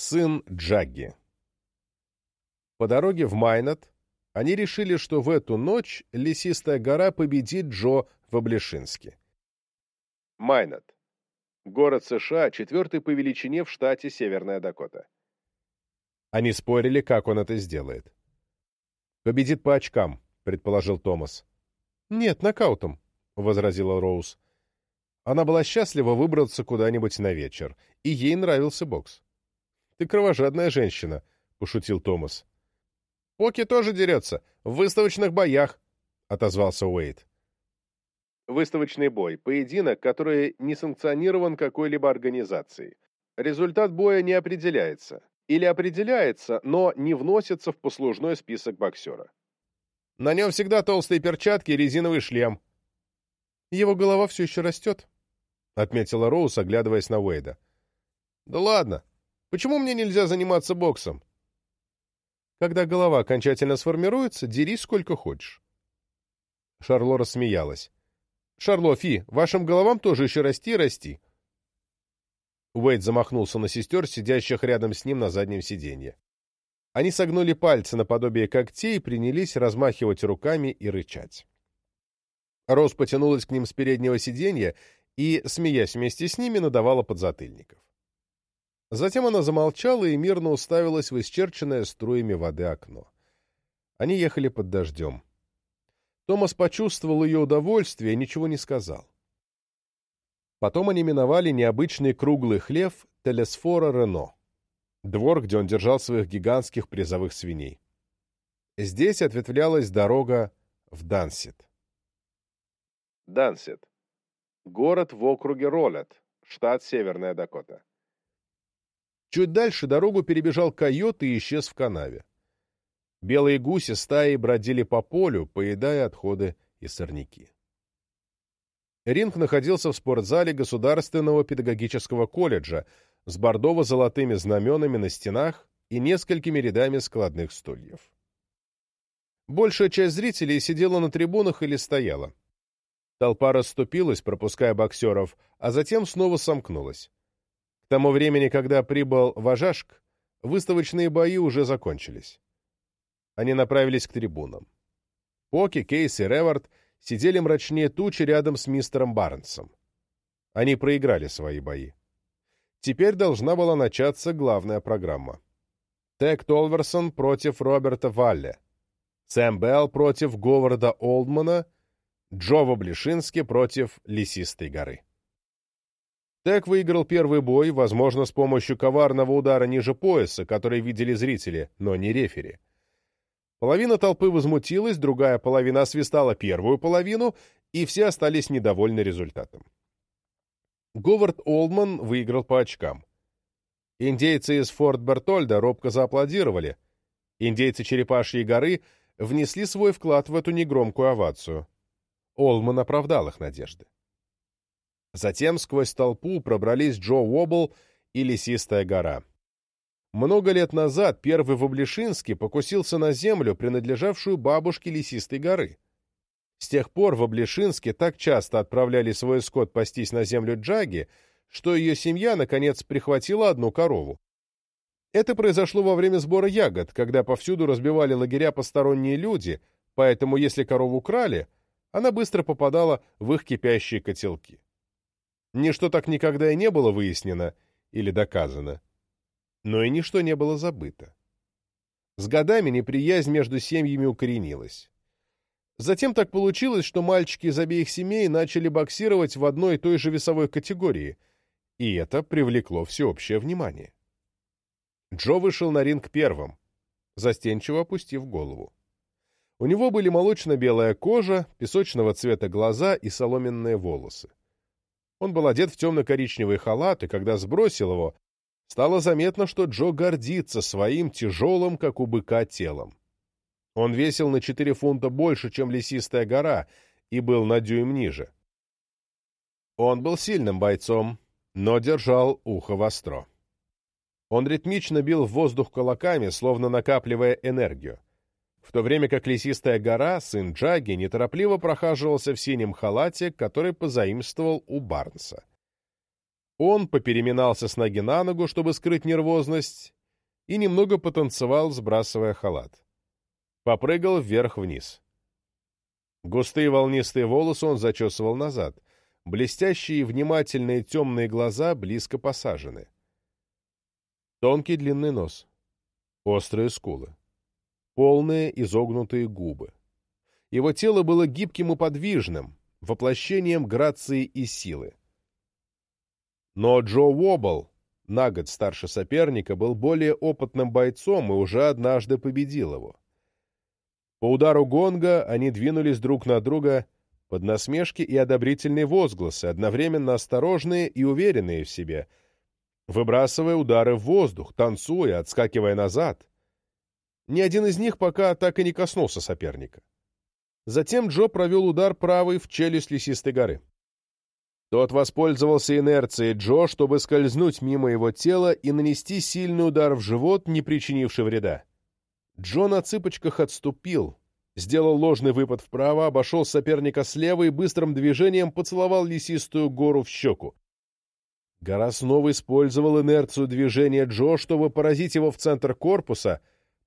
сын Джагги. По дороге в Майнат они решили, что в эту ночь лесистая гора победит Джо в Облешинске. Майнат. Город США, четвертый по величине в штате Северная Дакота. Они спорили, как он это сделает. «Победит по очкам», — предположил Томас. «Нет, нокаутом», — возразила Роуз. Она была счастлива выбраться куда-нибудь на вечер, и ей нравился бокс. «Ты кровожадная женщина», — пошутил Томас. «Поки тоже дерется. В выставочных боях», — отозвался Уэйд. Выставочный бой – поединок, который не санкционирован какой-либо организацией. Результат боя не определяется. Или определяется, но не вносится в послужной список боксера. На нем всегда толстые перчатки и резиновый шлем. Его голова все еще растет, — отметила Роуз, оглядываясь на Уэйда. «Да ладно. Почему мне нельзя заниматься боксом? Когда голова окончательно сформируется, дерись сколько хочешь. Шарло рассмеялась. Шарло, Фи, вашим головам тоже еще расти и расти. Уэйд замахнулся на сестер, сидящих рядом с ним на заднем сиденье. Они согнули пальцы наподобие когтей и принялись размахивать руками и рычать. Роуз потянулась к ним с переднего сиденья и, смеясь вместе с ними, надавала подзатыльников. Затем она замолчала и мирно уставилась в исчерченное струями воды окно. Они ехали под дождем. Томас почувствовал ее удовольствие и ничего не сказал. Потом они миновали необычный круглый хлев Телесфора Рено, двор, где он держал своих гигантских призовых свиней. Здесь ответвлялась дорога в Дансет. Дансет. Город в округе Ролет, штат Северная Дакота. Чуть дальше дорогу перебежал койот и исчез в канаве. Белые гуси стаи бродили по полю, поедая отходы и сорняки. Ринг находился в спортзале Государственного педагогического колледжа с бордово-золотыми знаменами на стенах и несколькими рядами складных стульев. Большая часть зрителей сидела на трибунах или стояла. Толпа расступилась, пропуская боксеров, а затем снова сомкнулась. К тому времени, когда прибыл Важашк, выставочные бои уже закончились. Они направились к трибунам. Поки, Кейс и Ревард сидели мрачнее тучи рядом с мистером Барнсом. Они проиграли свои бои. Теперь должна была начаться главная программа. Тек Толверсон против Роберта Валле, Сэм Белл против Говарда Олдмана, Джо Воблишински против Лесистой горы. Тек выиграл первый бой, возможно, с помощью коварного удара ниже пояса, который видели зрители, но не рефери. Половина толпы возмутилась, другая половина освистала первую половину, и все остались недовольны результатом. Говард Олдман выиграл по очкам. Индейцы из Форт Бертольда робко зааплодировали. Индейцы Черепашьей горы внесли свой вклад в эту негромкую овацию. Олдман оправдал их надежды. Затем сквозь толпу пробрались Джо Уоббл и Лесистая гора. Много лет назад первый в Облешинске покусился на землю, принадлежавшую бабушке Лесистой горы. С тех пор в Облешинске так часто отправляли свой скот пастись на землю Джаги, что ее семья, наконец, прихватила одну корову. Это произошло во время сбора ягод, когда повсюду разбивали лагеря посторонние люди, поэтому если корову крали, она быстро попадала в их кипящие котелки. Ничто так никогда и не было выяснено или доказано. Но и ничто не было забыто. С годами неприязнь между семьями укоренилась. Затем так получилось, что мальчики из обеих семей начали боксировать в одной и той же весовой категории, и это привлекло всеобщее внимание. Джо вышел на ринг первым, застенчиво опустив голову. У него были молочно-белая кожа, песочного цвета глаза и соломенные волосы. Он был одет в темно-коричневый халат, и когда сбросил его, стало заметно, что Джо гордится своим тяжелым, как у быка, телом. Он весил на 4 фунта больше, чем лесистая гора, и был на дюйм ниже. Он был сильным бойцом, но держал ухо востро. Он ритмично бил в воздух кулаками, словно накапливая энергию в то время как лесистая гора, сын Джаги, неторопливо прохаживался в синем халате, который позаимствовал у Барнса. Он попереминался с ноги на ногу, чтобы скрыть нервозность, и немного потанцевал, сбрасывая халат. Попрыгал вверх-вниз. Густые волнистые волосы он зачесывал назад. Блестящие и внимательные темные глаза близко посажены. Тонкий длинный нос. Острые скулы. Полные изогнутые губы. Его тело было гибким и подвижным, воплощением грации и силы. Но Джо Уобл, на год старше соперника, был более опытным бойцом и уже однажды победил его. По удару гонга они двинулись друг на друга под насмешки и одобрительные возгласы, одновременно осторожные и уверенные в себе, выбрасывая удары в воздух, танцуя, отскакивая назад. Ни один из них пока так и не коснулся соперника. Затем Джо провел удар правой в челюсть лесистой горы. Тот воспользовался инерцией Джо, чтобы скользнуть мимо его тела и нанести сильный удар в живот, не причинивший вреда. Джо на цыпочках отступил, сделал ложный выпад вправо, обошел соперника слева и быстрым движением поцеловал лесистую гору в щеку. Гора снова использовал инерцию движения Джо, чтобы поразить его в центр корпуса,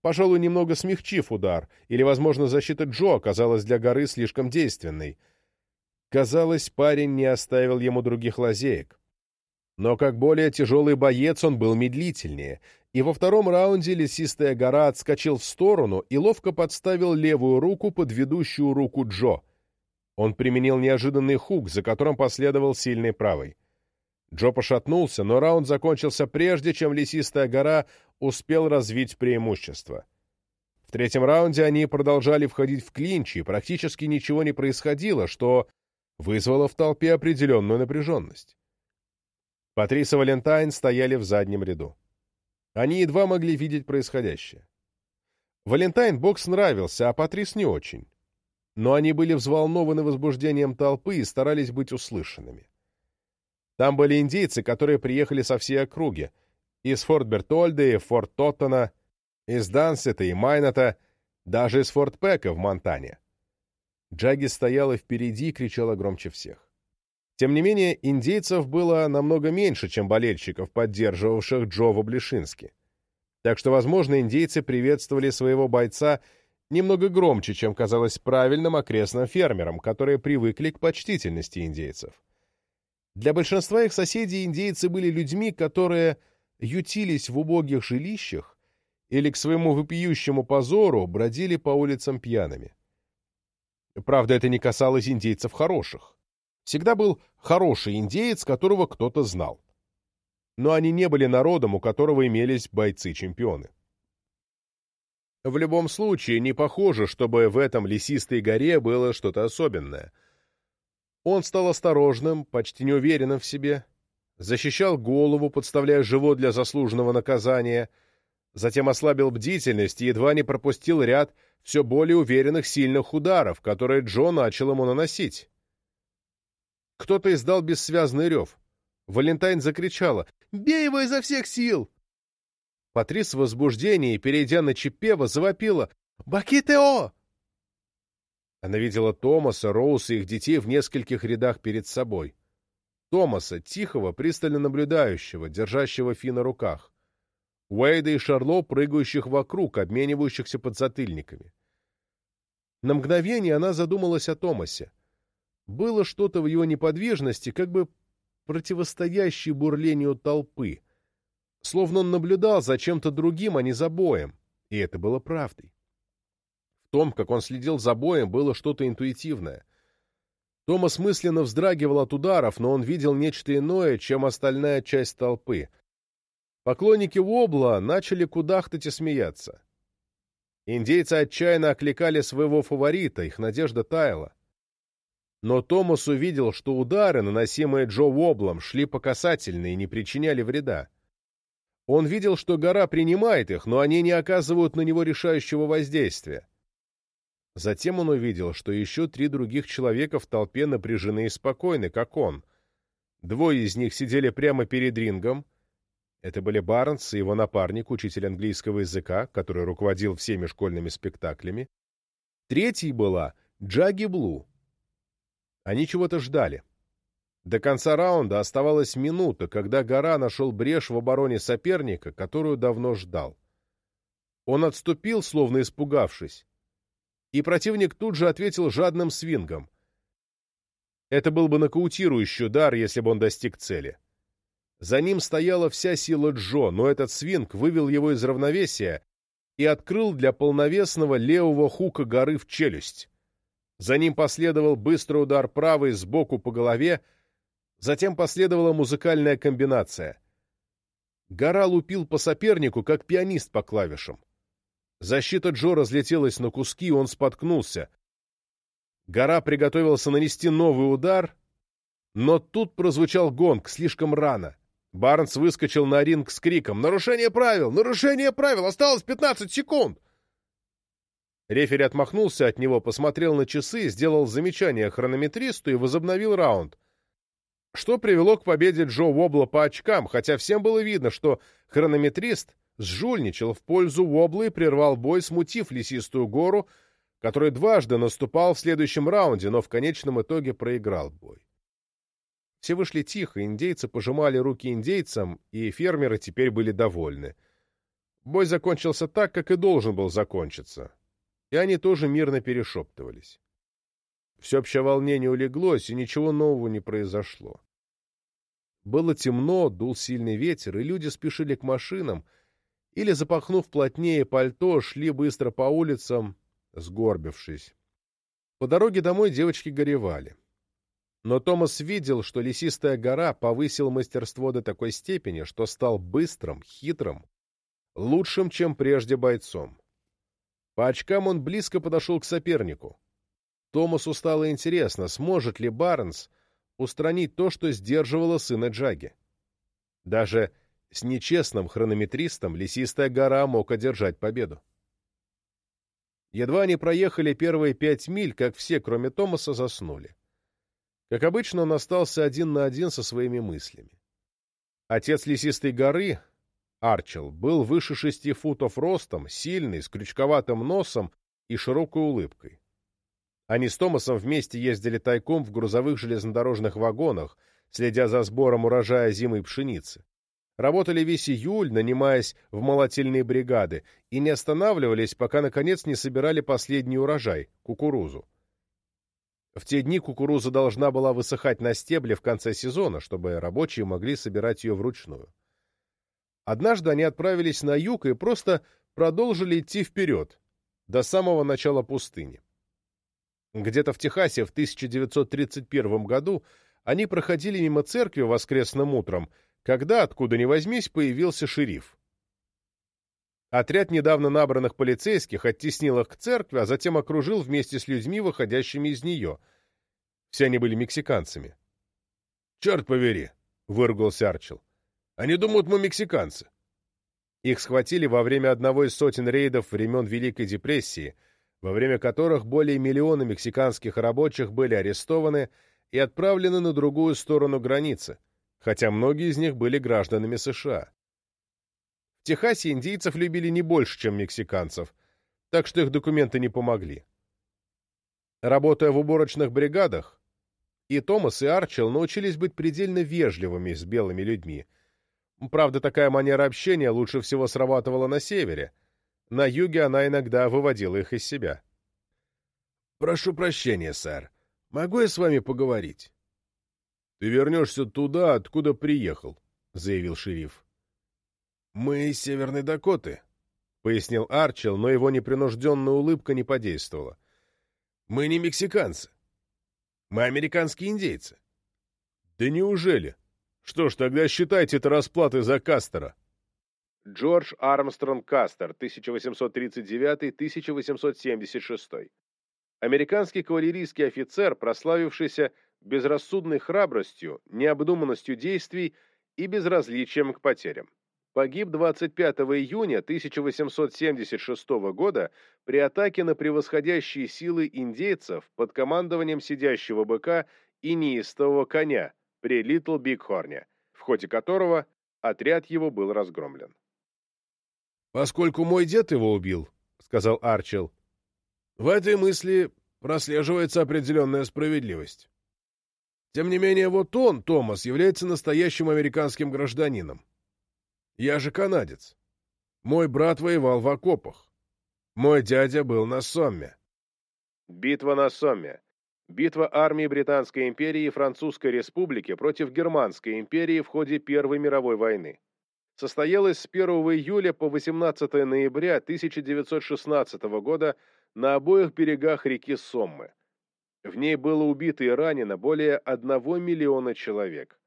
пожалуй, немного смягчив удар, или, возможно, защита Джо оказалась для горы слишком действенной. Казалось, парень не оставил ему других лазеек. Но как более тяжелый боец он был медлительнее, и во втором раунде лесистая гора отскочил в сторону и ловко подставил левую руку под ведущую руку Джо. Он применил неожиданный хук, за которым последовал сильный правый. Джо пошатнулся, но раунд закончился прежде, чем лесистая гора успел развить преимущество. В третьем раунде они продолжали входить в клинчи, и практически ничего не происходило, что вызвало в толпе определенную напряженность. Патрис и Валентайн стояли в заднем ряду. Они едва могли видеть происходящее. Валентайн бокс нравился, а Патрис не очень. Но они были взволнованы возбуждением толпы и старались быть услышанными. Там были индейцы, которые приехали со всей округи, из Форт Бертольда и Форт Тоттона, из Дансета и Майната, даже из Форт Пека в Монтане. Джаги стояла впереди и кричала громче всех. Тем не менее, индейцев было намного меньше, чем болельщиков, поддерживавших Джо в Облишинске. Так что, возможно, индейцы приветствовали своего бойца немного громче, чем казалось правильным окрестным фермерам, которые привыкли к почтительности индейцев. Для большинства их соседей индейцы были людьми, которые ютились в убогих жилищах или к своему вопиющему позору бродили по улицам пьяными. Правда, это не касалось индейцев хороших. Всегда был хороший индеец, которого кто-то знал. Но они не были народом, у которого имелись бойцы-чемпионы. В любом случае, не похоже, чтобы в этом лесистой горе было что-то особенное. Он стал осторожным, почти неуверенным в себе, защищал голову, подставляя живот для заслуженного наказания, затем ослабил бдительность и едва не пропустил ряд все более уверенных сильных ударов, которые Джо начал ему наносить. Кто-то издал бессвязный рев. Валентайн закричала «Бей его изо всех сил!» Патрис в возбуждении, перейдя на Чипева, завопила «Бакитео!» Она видела Томаса, Роуса и их детей в нескольких рядах перед собой. Томаса, тихого, пристально наблюдающего, держащего Фи на руках. Уэйда и Шарло, прыгающих вокруг, обменивающихся подзатыльниками. На мгновение она задумалась о Томасе. Было что-то в его неподвижности, как бы противостоящее бурлению толпы. Словно он наблюдал за чем-то другим, а не за боем. И это было правдой. В том, как он следил за боем, было что-то интуитивное. Томас мысленно вздрагивал от ударов, но он видел нечто иное, чем остальная часть толпы. Поклонники Вобла начали кудахтать и смеяться. Индейцы отчаянно окликали своего фаворита, их надежда таяла. Но Томас увидел, что удары, наносимые Джо Воблом, шли по касательной и не причиняли вреда. Он видел, что гора принимает их, но они не оказывают на него решающего воздействия. Затем он увидел, что еще три других человека в толпе напряжены и спокойны, как он. Двое из них сидели прямо перед рингом. Это были Барнс и его напарник, учитель английского языка, который руководил всеми школьными спектаклями. Третьей была Джаги Блу, они чего-то ждали. До конца раунда оставалась минута, когда Гора нашел брешь в обороне соперника, которую давно ждал. Он отступил, словно испугавшись, и противник тут же ответил жадным свингом. Это был бы нокаутирующий удар, если бы он достиг цели. За ним стояла вся сила Джо, но этот свинг вывел его из равновесия и открыл для полновесного левого хука горы в челюсть. За ним последовал быстрый удар правой сбоку по голове, затем последовала музыкальная комбинация. Гора лупил по сопернику, как пианист по клавишам. Защита Джо разлетелась на куски, он споткнулся. Гора приготовился нанести новый удар, но тут прозвучал гонг слишком рано. Барнс выскочил на ринг с криком «Нарушение правил! Нарушение правил! Осталось 15 секунд!» Рефери отмахнулся от него, посмотрел на часы, сделал замечание хронометристу и возобновил раунд. Что привело к победе Джо Уобла по очкам, хотя всем было видно, что хронометрист сжульничал в пользу Уобла и прервал бой, смутив лесистую гору, который дважды наступал в следующем раунде, но в конечном итоге проиграл бой. Все вышли тихо, индейцы пожимали руки индейцам, и фермеры теперь были довольны. Бой закончился так, как и должен был закончиться, и они тоже мирно перешептывались. Всеобщее волнение улеглось, и ничего нового не произошло. Было темно, дул сильный ветер, и люди спешили к машинам, или, запахнув плотнее пальто, шли быстро по улицам, сгорбившись. По дороге домой девочки горевали. Но Томас видел, что лесистая гора повысил мастерство до такой степени, что стал быстрым, хитрым, лучшим, чем прежде бойцом. По очкам он близко подошел к сопернику. Томасу стало интересно, сможет ли Барнс устранить то, что сдерживало сына Джаги. Даже с нечестным хронометристом лесистая гора мог одержать победу. Едва они проехали первые пять миль, как все, кроме Томаса, заснули. Как обычно, он остался один на один со своими мыслями. Отец лесистой горы, Арчел, был выше шести футов ростом, сильный, с крючковатым носом и широкой улыбкой. Они с Томасом вместе ездили тайком в грузовых железнодорожных вагонах, следя за сбором урожая зимой пшеницы. Работали весь июль, нанимаясь в молотильные бригады, и не останавливались, пока, наконец, не собирали последний урожай — кукурузу. В те дни кукуруза должна была высыхать на стебле в конце сезона, чтобы рабочие могли собирать ее вручную. Однажды они отправились на юг и просто продолжили идти вперед, до самого начала пустыни. Где-то в Техасе в 1931 году они проходили мимо церкви воскресным утром — когда, откуда ни возьмись, появился шериф. Отряд недавно набранных полицейских оттеснил их к церкви, а затем окружил вместе с людьми, выходящими из нее. Все они были мексиканцами. «Черт повери!» — выругался Арчел. «Они думают, мы мексиканцы». Их схватили во время одного из сотен рейдов времен Великой депрессии, во время которых более миллиона мексиканских рабочих были арестованы и отправлены на другую сторону границы — хотя многие из них были гражданами США. В Техасе индейцев любили не больше, чем мексиканцев, так что их документы не помогли. Работая в уборочных бригадах, и Томас, и Арчел научились быть предельно вежливыми с белыми людьми. Правда, такая манера общения лучше всего срабатывала на севере. На юге она иногда выводила их из себя. «Прошу прощения, сэр. Могу я с вами поговорить?» «Ты вернешься туда, откуда приехал», — заявил шериф. «Мы из Северной Дакоты», — пояснил Арчел, но его непринужденная улыбка не подействовала. «Мы не мексиканцы. Мы американские индейцы». «Да неужели? Что ж, тогда считайте это расплатой за Кастера». Джордж Армстронг Кастер, 1839-1876. Американский кавалерийский офицер, прославившийся безрассудной храбростью, необдуманностью действий и безразличием к потерям. Погиб 25 июня 1876 года при атаке на превосходящие силы индейцев под командованием сидящего быка и неистового коня при Литл Бигхорне, в ходе которого отряд его был разгромлен. «Поскольку мой дед его убил», — сказал Арчел, — «в этой мысли прослеживается определенная справедливость. Тем не менее, вот он, Томас, является настоящим американским гражданином. Я же канадец. Мой брат воевал в окопах. Мой дядя был на Сомме. Битва на Сомме. Битва армии Британской империи и Французской республики против Германской империи в ходе Первой мировой войны. Состоялась с 1 июля по 18 ноября 1916 года на обоих берегах реки Соммы. В ней было убито и ранено более 1 миллиона человек,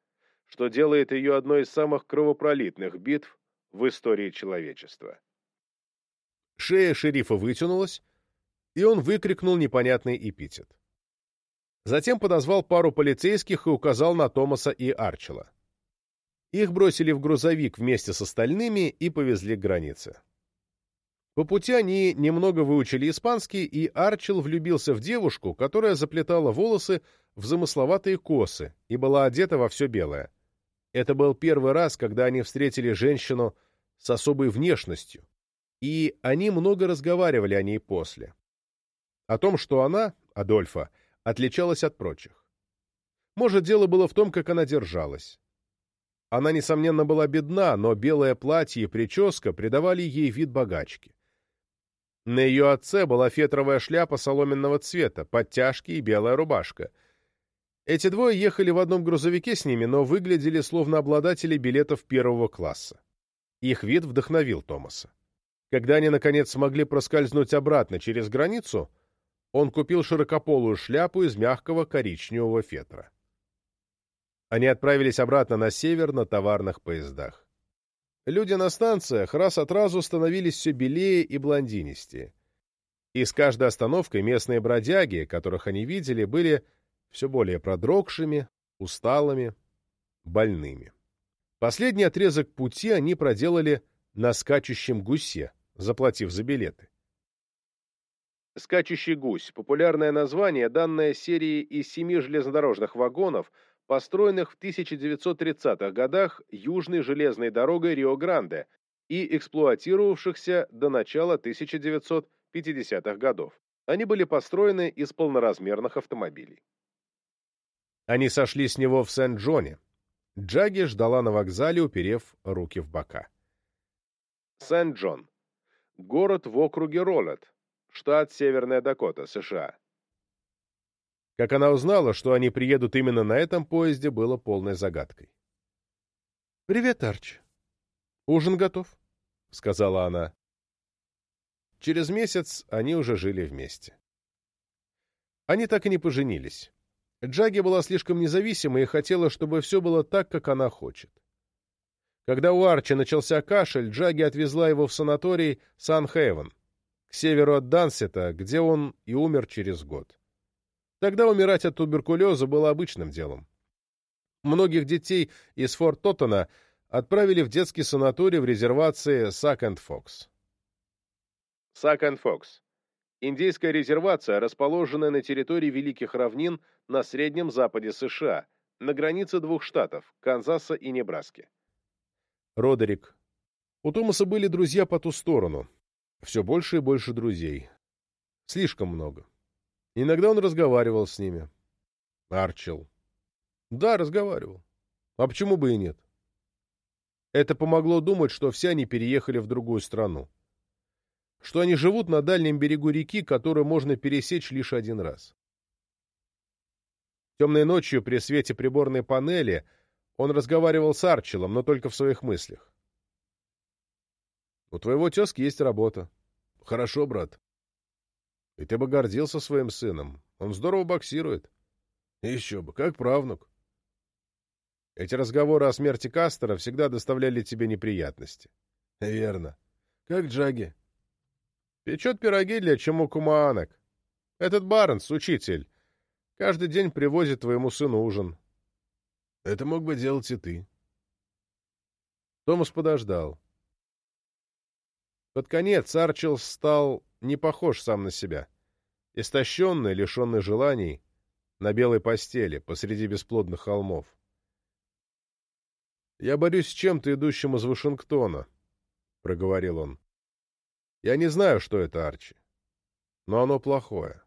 что делает ее одной из самых кровопролитных битв в истории человечества. Шея шерифа вытянулась, и он выкрикнул непонятный эпитет. Затем подозвал пару полицейских и указал на Томаса и Арчела. Их бросили в грузовик вместе с остальными и повезли к границе. По пути они немного выучили испанский, и Арчел влюбился в девушку, которая заплетала волосы в замысловатые косы и была одета во все белое. Это был первый раз, когда они встретили женщину с особой внешностью, и они много разговаривали о ней после. О том, что она, Адольфа, отличалась от прочих. Может, дело было в том, как она держалась. Она, несомненно, была бедна, но белое платье и прическа придавали ей вид богачки. На ее отце была фетровая шляпа соломенного цвета, подтяжки и белая рубашка. Эти двое ехали в одном грузовике с ними, но выглядели словно обладатели билетов первого класса. Их вид вдохновил Томаса. Когда они, наконец, смогли проскользнуть обратно через границу, он купил широкополую шляпу из мягкого коричневого фетра. Они отправились обратно на север на товарных поездах. Люди на станциях раз от разу становились все белее и блондинистее. И с каждой остановкой местные бродяги, которых они видели, были все более продрогшими, усталыми, больными. Последний отрезок пути они проделали на скачущем гусе, заплатив за билеты. Скачущий гусь – популярное название, данное серии из семи железнодорожных вагонов – построенных в 1930-х годах Южной железной дорогой Рио-Гранде и эксплуатировавшихся до начала 1950-х годов. Они были построены из полноразмерных автомобилей. Они сошли с него в Сент-Джоне. Джаги ждала на вокзале, уперев руки в бока. Сент-Джон. Город в округе Роллет, штат Северная Дакота, США. Как она узнала, что они приедут именно на этом поезде, было полной загадкой. «Привет, Арчи. Ужин готов», — сказала она. Через месяц они уже жили вместе. Они так и не поженились. Джаги была слишком независима и хотела, чтобы все было так, как она хочет. Когда у Арчи начался кашель, Джаги отвезла его в санаторий Сан-Хейвен, к северу от Дансета, где он и умер через год. Тогда умирать от туберкулеза было обычным делом. Многих детей из Форт Тоттена отправили в детский санаторий в резервации Сак-энд-Фокс. Сак-энд-Фокс. Индейская резервация, расположенная на территории Великих Равнин на Среднем Западе США, на границе двух штатов – Канзаса и Небраски. Родерик. У Томаса были друзья по ту сторону. Все больше и больше друзей. Слишком много. Иногда он разговаривал с ними. Арчил. Да, разговаривал. А почему бы и нет? Это помогло думать, что все они переехали в другую страну. Что они живут на дальнем берегу реки, которую можно пересечь лишь один раз. Темной ночью при свете приборной панели он разговаривал с Арчилом, но только в своих мыслях. «У твоего тезки есть работа». «Хорошо, брат. И ты бы гордился своим сыном. Он здорово боксирует. Еще бы, как правнук. Эти разговоры о смерти Кастера всегда доставляли тебе неприятности. Верно. Как Джаги. Печет пироги для Чемукумаанок. Этот Барнс, учитель, каждый день привозит твоему сыну ужин. Это мог бы делать и ты. Томас подождал. Под конец Арчил стал не похож сам на себя. Истощенный, лишенный желаний, на белой постели, посреди бесплодных холмов. «Я борюсь с чем-то, идущим из Вашингтона», — проговорил он. «Я не знаю, что это, Арчи, но оно плохое.